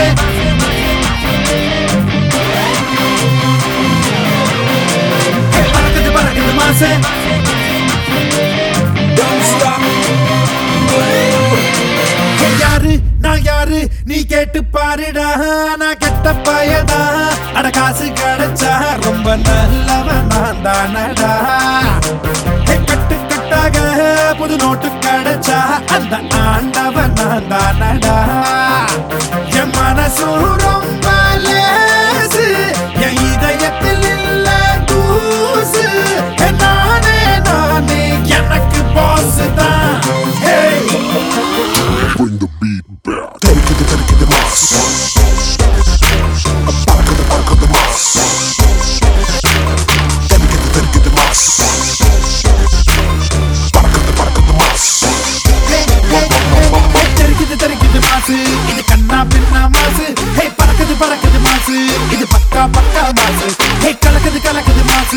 மாசு ஹே, பறக்குது பறக்குது மாசு Don't stop. ஹே, யாரு நான் யாரு நீ கேட்டு பாருடா நான் கெட்ட அட காசு கிடைச்சா ரொம்ப நல்லவன் நான் தானடா மனசும் ரொம்ப லேசு என் இதயத்தில் இல்ல தூசு நானே நானே எனக்கு தான்! Bring the beat back. மாசு இது கண்ணா பின்னா மாசு. ஹே பறக்குது பறக்குது மாசு. இது பக்கா பக்கா மாசு. ஹே கலக்குது கலக்குது மாசு.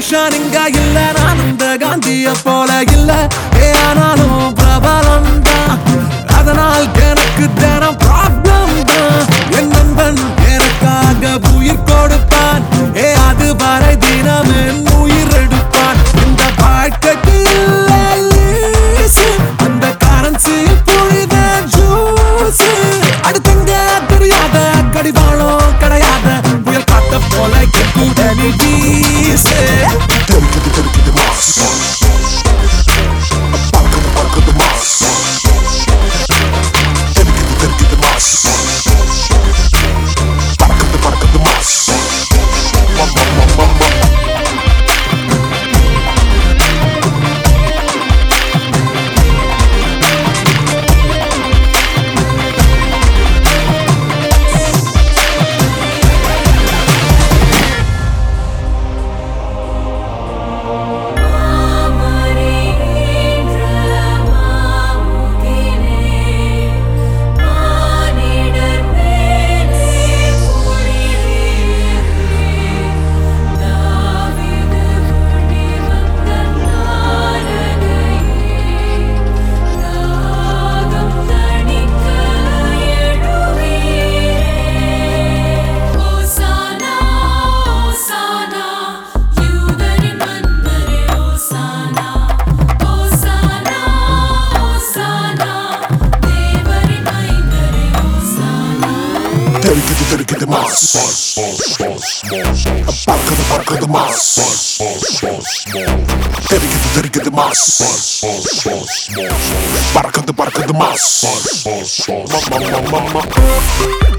போலீஸ் ஸ்டேஷன் இல்ல நான் இந்த காந்திய போல இல்ல. ஏ ஆனாலும் about to the back of the mass. Heavy to the back of the mass. Back of the back of the mass. Mama, mama, mama.